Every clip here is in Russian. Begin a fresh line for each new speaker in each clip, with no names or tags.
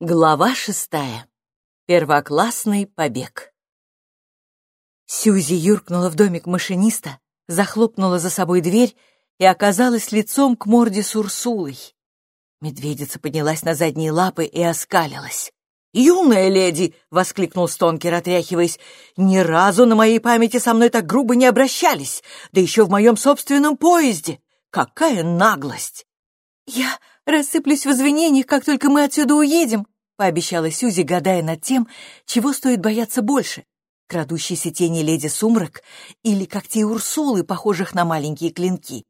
Глава шестая. Первоклассный побег. Сьюзи юркнула в домик машиниста, захлопнула за собой дверь и оказалась лицом к морде с Урсулой. Медведица поднялась на задние лапы и оскалилась. «Юная леди!» — воскликнул Стонкер, отряхиваясь. «Ни разу на моей памяти со мной так грубо не обращались, да еще в моем собственном поезде! Какая наглость!»
«Я рассыплюсь в извинениях, как только мы отсюда уедем», — пообещала Сюзи, гадая над тем, чего стоит бояться больше — крадущейся тени леди Сумрак или когтей Урсулы, похожих на маленькие клинки.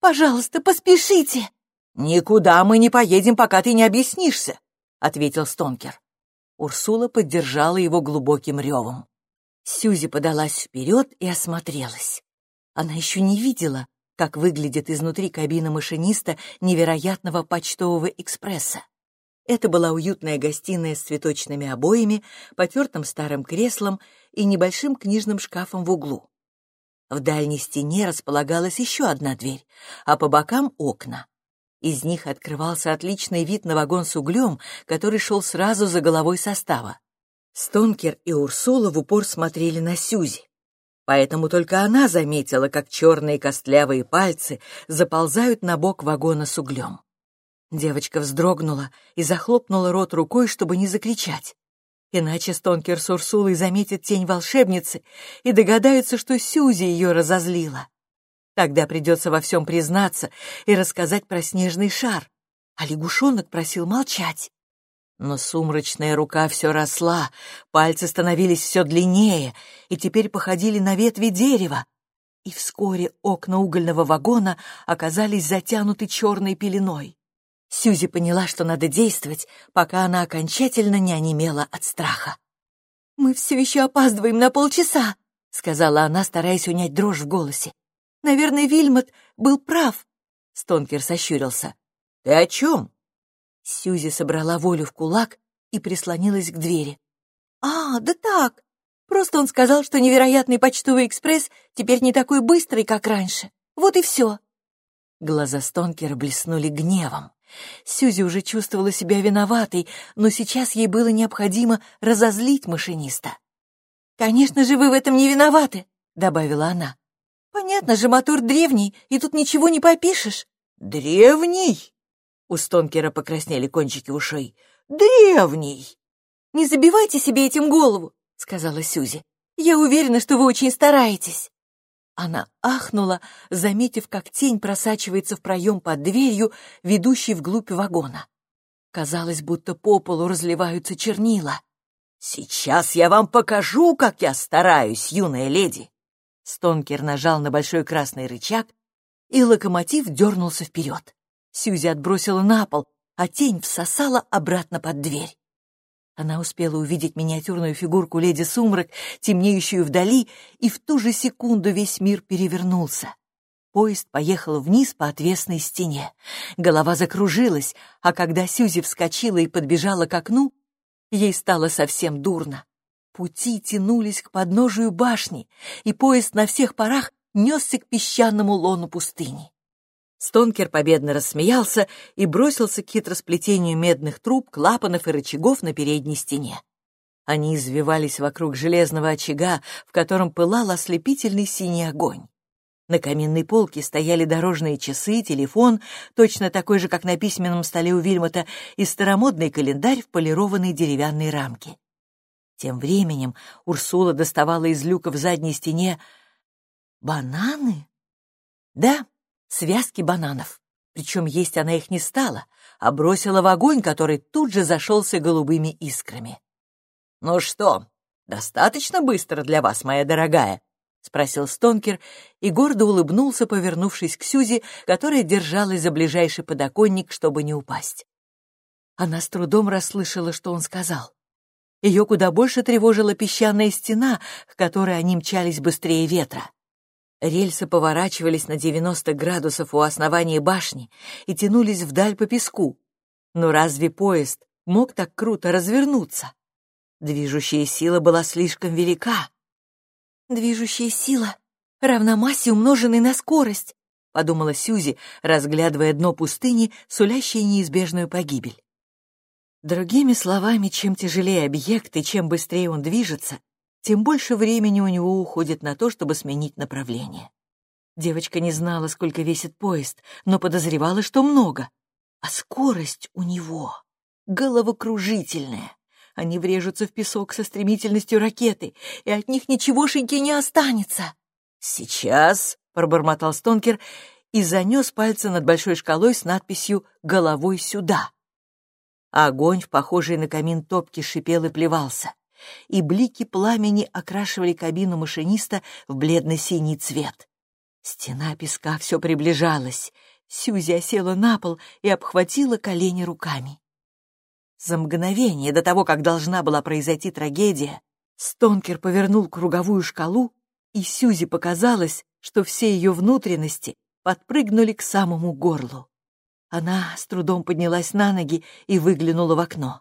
«Пожалуйста, поспешите!»
«Никуда мы не поедем, пока ты не объяснишься», — ответил Стонкер. Урсула поддержала его глубоким ревом. Сьюзи подалась вперед и осмотрелась. Она еще не видела, как выглядит изнутри кабина машиниста невероятного почтового экспресса. Это была уютная гостиная с цветочными обоями, потертым старым креслом и небольшим книжным шкафом в углу. В дальней стене располагалась еще одна дверь, а по бокам — окна. Из них открывался отличный вид на вагон с углем, который шел сразу за головой состава. Стонкер и Урсула в упор смотрели на Сюзи. Поэтому только она заметила, как черные костлявые пальцы заползают на бок вагона с углем. Девочка вздрогнула и захлопнула рот рукой, чтобы не закричать. Иначе Стонкер с Урсулой заметит тень волшебницы и догадаются, что Сюзи ее разозлила. Тогда придется во всем признаться и рассказать про снежный шар. А лягушонок просил молчать. Но сумрачная рука все росла, пальцы становились все длиннее и теперь походили на ветви дерева. И вскоре окна угольного вагона оказались затянуты черной пеленой. Сюзи поняла, что надо действовать, пока она окончательно не онемела от страха.
«Мы все еще опаздываем на полчаса», — сказала
она, стараясь унять дрожь в голосе.
Наверное, Вильмот был прав.
Стонкер сощурился. Ты о чем? Сьюзи собрала волю в кулак и прислонилась к двери.
А, да так. Просто он сказал, что невероятный почтовый экспресс теперь не такой быстрый, как раньше. Вот и все.
Глаза Стонкера блеснули гневом. Сьюзи уже чувствовала себя виноватой, но сейчас ей было необходимо разозлить машиниста.
«Конечно же, вы в этом не виноваты», — добавила она. Понятно же, мотор древний, и тут ничего не попишешь.
Древний? У Стонкера покраснели кончики ушей. Древний!
Не забивайте себе этим голову, сказала Сюзи. Я уверена, что вы очень стараетесь.
Она ахнула, заметив, как тень просачивается в проем под дверью, ведущей вглубь вагона. Казалось, будто по полу разливаются чернила. «Сейчас я вам покажу, как я стараюсь, юная леди!» Стонкер нажал на большой красный рычаг, и локомотив дернулся вперед. Сьюзи отбросила на пол, а тень всосала обратно под дверь. Она успела увидеть миниатюрную фигурку леди Сумрак, темнеющую вдали, и в ту же секунду весь мир перевернулся. Поезд поехал вниз по отвесной стене. Голова закружилась, а когда Сьюзи вскочила и подбежала к окну, ей стало совсем дурно. Пути тянулись к подножию башни, и поезд на всех парах несся к песчаному лону пустыни. Стонкер победно рассмеялся и бросился к хитросплетению медных труб, клапанов и рычагов на передней стене. Они извивались вокруг железного очага, в котором пылал ослепительный синий огонь. На каминной полке стояли дорожные часы, телефон, точно такой же, как на письменном столе у Вильмота, и старомодный календарь в полированной деревянной рамке. Тем временем Урсула доставала из люка в задней стене бананы. Да, связки бананов. Причем есть она их не стала, а бросила в огонь, который тут же зашелся голубыми искрами. «Ну что, достаточно быстро для вас, моя дорогая?» — спросил Стонкер и гордо улыбнулся, повернувшись к Сюзи, которая держалась за ближайший подоконник, чтобы не упасть. Она с трудом расслышала, что он сказал. Ее куда больше тревожила песчаная стена, к которой они мчались быстрее ветра. Рельсы поворачивались на 90 градусов у основания башни и тянулись вдаль по песку. Но разве поезд мог так круто развернуться? Движущая сила была слишком велика.
«Движущая сила равна массе, умноженной на скорость», — подумала Сюзи, разглядывая дно пустыни, сулящее неизбежную погибель.
Другими словами, чем тяжелее объект и чем быстрее он движется, тем больше времени у него уходит на то, чтобы сменить направление. Девочка не знала, сколько весит поезд, но подозревала, что много. А скорость у него головокружительная. Они врежутся в песок со стремительностью ракеты, и от них ничегошеньки не останется. «Сейчас», — пробормотал Стонкер и занес пальцы над большой шкалой с надписью «Головой сюда». Огонь в похожей на камин топке шипел и плевался, и блики пламени окрашивали кабину машиниста в бледно-синий цвет. Стена песка все приближалась. Сюзи осела на пол и обхватила колени руками. За мгновение до того, как должна была произойти трагедия, Стонкер повернул круговую шкалу, и Сюзи показалось, что все ее внутренности подпрыгнули к самому горлу. Она с трудом поднялась на ноги и выглянула в окно.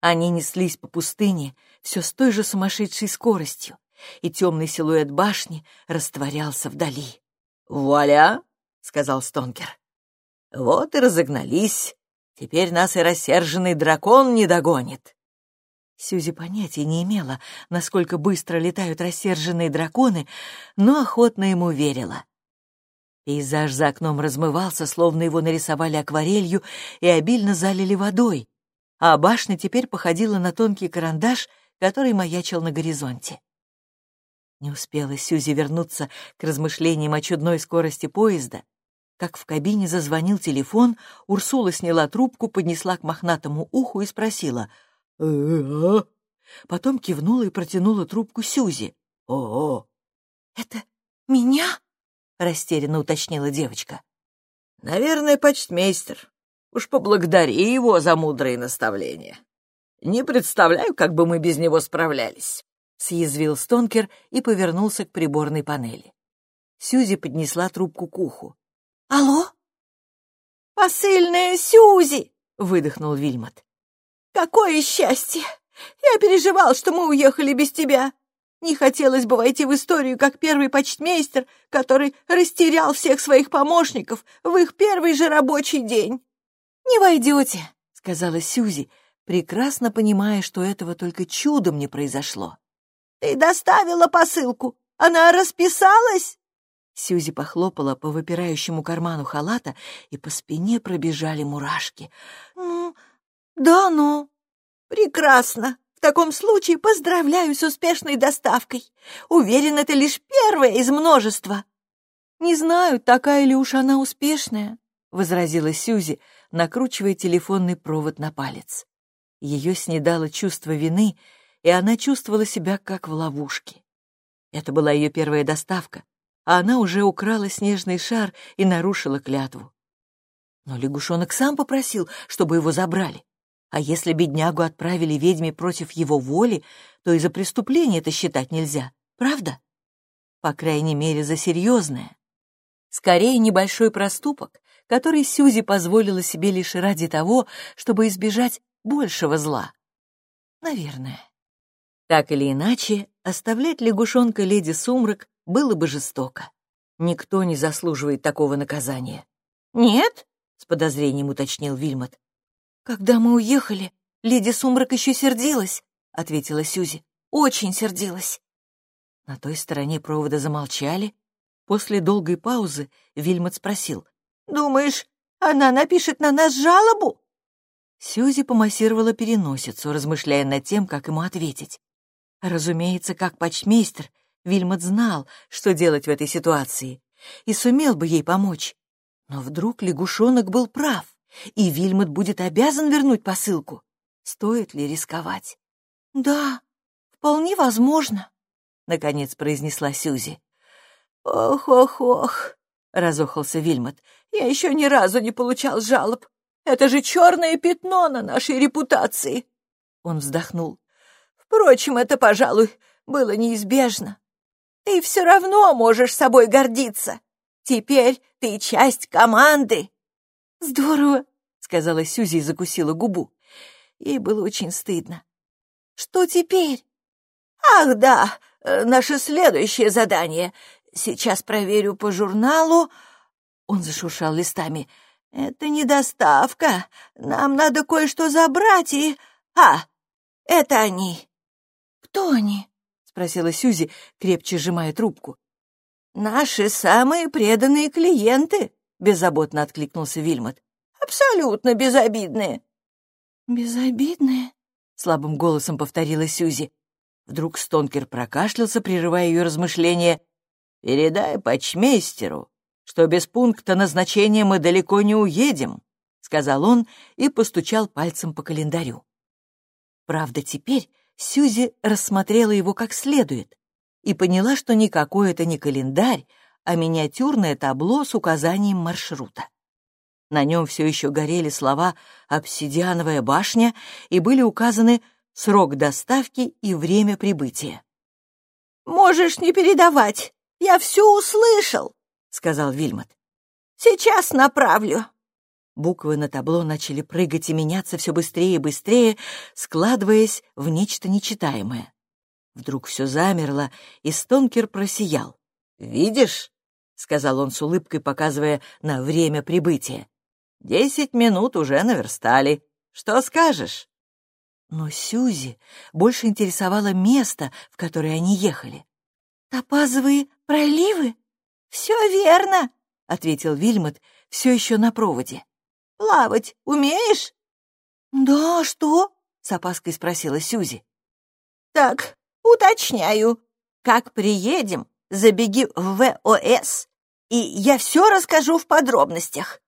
Они неслись по пустыне все с той же сумасшедшей скоростью, и темный силуэт башни растворялся вдали. «Вуаля!» — сказал Стонкер. «Вот и разогнались. Теперь нас и рассерженный дракон не догонит». Сюзи понятия не имела, насколько быстро летают рассерженные драконы, но охотно ему верила. Пейзаж за окном размывался, словно его нарисовали акварелью и обильно залили водой, а башня теперь походила на тонкий карандаш, который маячил на горизонте. Не успела Сюзи вернуться к размышлениям о чудной скорости поезда, как в кабине зазвонил телефон, Урсула сняла трубку, поднесла к мохнатому уху и спросила «Э-а?». Потом кивнула и протянула трубку Сюзи. «О-о!»
«Это меня?»
— растерянно уточнила девочка. «Наверное, почтмейстер. Уж поблагодари его за мудрые наставления. Не представляю, как бы мы без него справлялись», — съязвил Стонкер и повернулся к приборной панели. Сюзи поднесла трубку к уху.
«Алло?» «Посыльная Сюзи!» — выдохнул Вильмот. «Какое счастье! Я переживал, что мы уехали без тебя. Не хотелось бы войти в историю как первый почтмейстер, который растерял всех своих помощников в их первый же рабочий день.
«Не войдете», — сказала Сюзи, прекрасно понимая, что этого только чудом не произошло.
«Ты доставила посылку? Она расписалась?»
Сюзи похлопала по выпирающему карману халата, и по спине пробежали мурашки.
«Ну, да, ну, прекрасно. В таком случае поздравляю с успешной доставкой. Уверен, это лишь первая из множества.
Не знаю, такая ли уж она успешная, возразила Сюзи, накручивая телефонный провод на палец. Ее снедало чувство вины, и она чувствовала себя как в ловушке. Это была ее первая доставка, а она уже украла снежный шар и нарушила клятву. Но лягушонок сам попросил, чтобы его забрали. А если беднягу отправили ведьме против его воли, то и за преступление это считать нельзя, правда? По крайней мере, за серьезное. Скорее, небольшой проступок, который Сюзи позволила себе лишь ради того, чтобы избежать большего зла. Наверное. Так или иначе, оставлять лягушонка леди Сумрак было бы жестоко. Никто не заслуживает такого наказания.
«Нет?»
— с подозрением уточнил Вильмот.
«Когда мы уехали, леди Сумрак еще сердилась», — ответила Сюзи. «Очень сердилась».
На той стороне провода замолчали. После долгой паузы Вильмот спросил.
«Думаешь, она напишет на нас жалобу?»
Сюзи помассировала переносицу, размышляя над тем, как ему ответить. Разумеется, как почтмейстер, Вильмот знал, что делать в этой ситуации, и сумел бы ей помочь. Но вдруг лягушонок был прав и Вильмот будет обязан вернуть посылку. Стоит ли рисковать?
«Да, вполне возможно», —
наконец произнесла Сюзи.
«Ох-ох-ох», — разохался Вильмот, — «я еще ни разу не получал жалоб. Это же черное пятно на нашей репутации». Он вздохнул. «Впрочем, это, пожалуй, было неизбежно. Ты все равно можешь собой гордиться. Теперь ты часть команды».
«Здорово», — сказала Сюзи и закусила губу. Ей было очень стыдно.
«Что теперь?» «Ах, да, э, наше следующее задание. Сейчас проверю по журналу...» Он зашуршал листами.
Это не доставка. Нам надо кое-что забрать и... А, это они.
Кто они? Спросила Сюзи, крепче сжимая трубку.
Наши самые преданные клиенты, беззаботно откликнулся Вильмот. Абсолютно безобидные.
Безобидные?
Слабым голосом повторила Сюзи. Вдруг Стонкер прокашлялся, прерывая ее размышления. «Передай почмейстеру, что без пункта назначения мы далеко не уедем», — сказал он и постучал пальцем по календарю. Правда, теперь Сюзи рассмотрела его как следует и поняла, что никакой это не календарь, а миниатюрное табло с указанием маршрута. На нем все еще горели слова «Обсидиановая башня» и были указаны срок доставки и время прибытия.
«Можешь не передавать, я все услышал», — сказал Вильмот. «Сейчас направлю».
Буквы на табло начали прыгать и меняться все быстрее и быстрее, складываясь в нечто нечитаемое. Вдруг все замерло, и Стонкер просиял. «Видишь?» — сказал он с улыбкой, показывая на время прибытия. «Десять минут уже наверстали. Что скажешь?» Но Сюзи больше интересовало место, в которое они ехали.
«Топазовые проливы?»
«Все верно», —
ответил Вильмот, все еще на проводе.
«Плавать умеешь?»
«Да, что?»
— с опаской спросила Сюзи.
«Так, уточняю. Как приедем, забеги в ВОС, и я все расскажу в подробностях».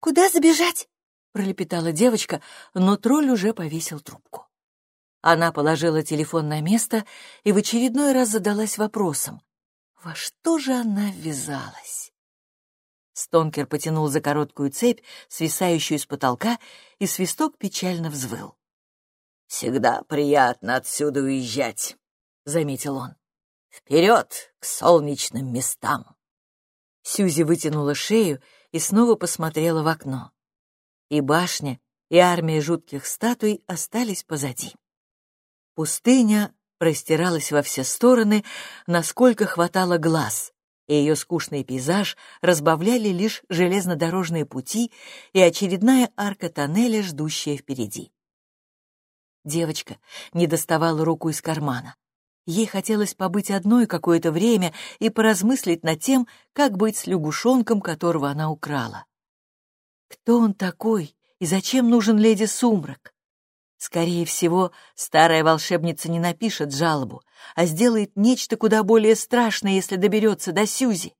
«Куда забежать?»
— пролепетала девочка, но тролль уже повесил трубку. Она положила телефон на место и в очередной раз задалась вопросом, во что же она ввязалась? Стонкер потянул за короткую цепь, свисающую с потолка, и свисток печально взвыл. «Всегда приятно отсюда уезжать», — заметил он. «Вперед к солнечным местам!» Сюзи вытянула шею и снова посмотрела в окно. И башня, и армия жутких статуй остались позади. Пустыня простиралась во все стороны, насколько хватало глаз, и ее скучный пейзаж разбавляли лишь железнодорожные пути и очередная арка тоннеля, ждущая впереди. Девочка не доставала руку из кармана. Ей хотелось побыть одной какое-то время и поразмыслить над тем, как быть с лягушонком, которого она украла. Кто он такой и зачем нужен леди Сумрак? Скорее всего, старая волшебница не напишет жалобу, а сделает нечто куда более страшное, если доберется до Сюзи.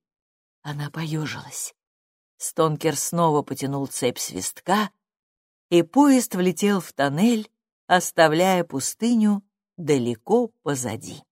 Она поежилась. Стонкер снова потянул цепь свистка, и поезд влетел в тоннель, оставляя пустыню далеко позади.